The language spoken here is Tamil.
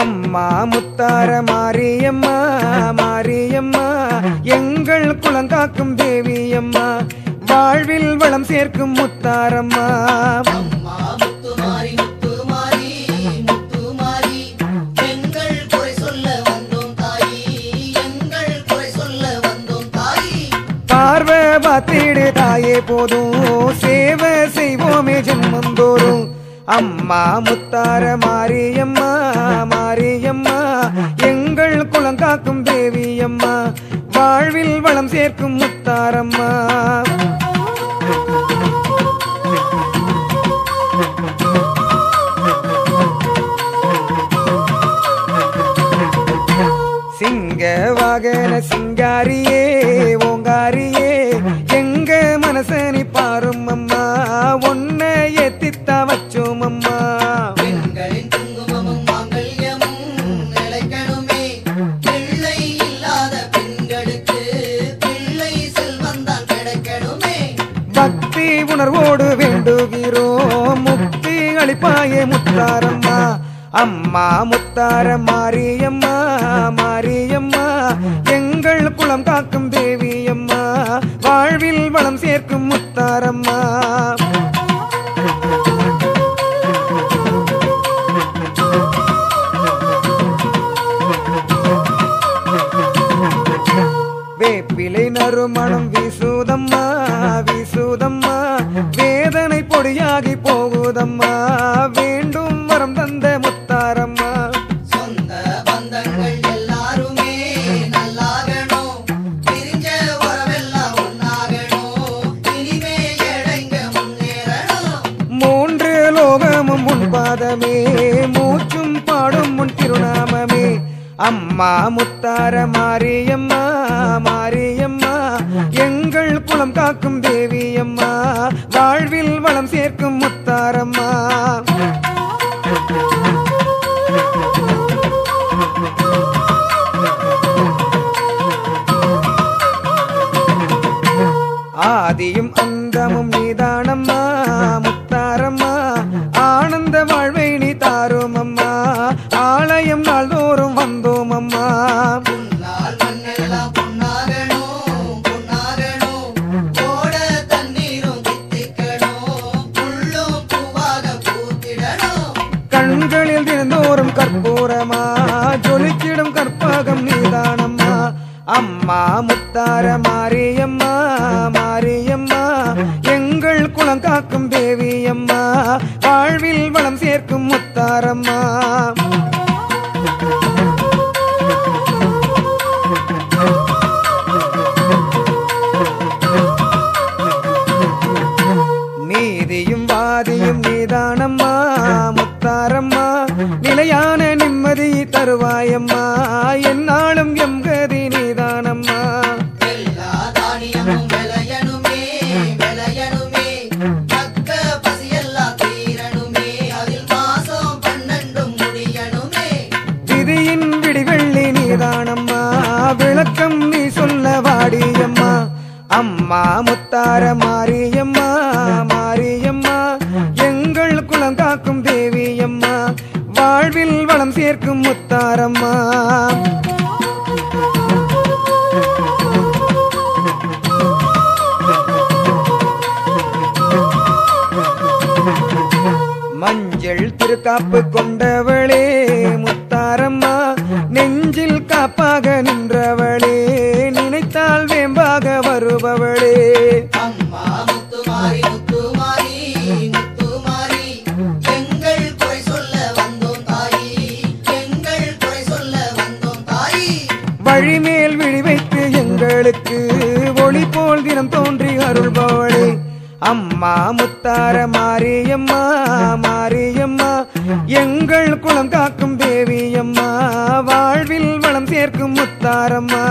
அம்மா முத்தார மாரியம்மா மாரியம்மா எங்கள் குளங்காக்கும் தேவியம்மா வாழ்வில் வளம் சேர்க்கும் முத்தாரம்மா. பார்வை பார்த்திடு தாயே போதும் சேவை செய்வோமே ஜென்மந்தோறும். அம்மா முத்தார மாரியம்மா மாரியம்மா எங்கள் குலங்காக்கும் தேவி அம்மா வாழ்வில் வளம் சேர்க்கும் முத்தாரம்மா. சிங்க வாகன சிங்காரியே ஓங்காரியே எங்க மனசனி உணர்வோடு வேண்டுகிறோம். முக்தி அளிப்பாயே முத்தாரம்மா. அம்மா முத்தார மாரியம்மா மாரியம்மா. எங்கள் குளம் காக்கும் தேவியம்மா. வாழ்வில் வளம் சேர்க்கும் முத்தாரம்மா. வேப்பிலை நறுமணம் வீசுதம்மா வீசுதம்மா. வேதனை பொடியாகி போகுதம்மா. வேண்டும் வரம் தந்த முத்தாரம்மா. சொந்த பந்தங்கள் எல்லாருமே நல்லாகணும். பிரிஞ்ச உறவெல்லாம் ஒன்னாகணும். இனிமே எடைங்க முன்னேறணும். மூன்று லோகமும் முன் பாதமே. மூச்சும் பாடும் முன் திருநாமமே. அம்மா முத்தார மாரியம்மா மாரியம்மா. எங்கள் குலம் காக்கும் தேவி அம்மா வாழ்வில் வளம் சேர்க்கும் முத்தாரம்மா. ஆதியும் அந்தமும் நீதானம்மா. கண்களில் தினந்தோறும் கற்பூரமா? ஜொலிச்சிடும் கற்பகம் நீதானம்மா. அம்மா முத்தார மாரியம்மா மாரியம்மா. எங்கள் குளம் காக்கும் தேவியம்மா. வாழ்வில் வளம் சேர்க்கும் முத்தாரம்மா. முத்தார மாரியம்மா மாரியம்மா எங்கள் குலம் காக்கும் தேவியம்மா வாழ்வில் வளம் சேர்க்கும் முத்தாரம்மா. மஞ்சள் திருக்காப்பு கொண்டவளே முத்தாரம்மா நெஞ்சில் காப்பாக நின்றவளே. வேம்பாக வருபவளே. அம்மா முத்துமாரி முத்துமாரி முத்துமாரி எங்கள் குறை சொல்ல வந்தோம் தாயி. எங்கள் குறை சொல்ல வந்தோம் தாயி. வழிமேல் விழி வைத்து எங்களுக்கு ஒளி போல் தினம் தோன்றி அருள்பவளே. அம்மா முத்தார மாரியம்மா மாரியம்மா எங்கள் குலம் காக்கும் தேவி அம்மா வாழ்வில் வளம் சேர்க்கும் முத்தாரம்மா.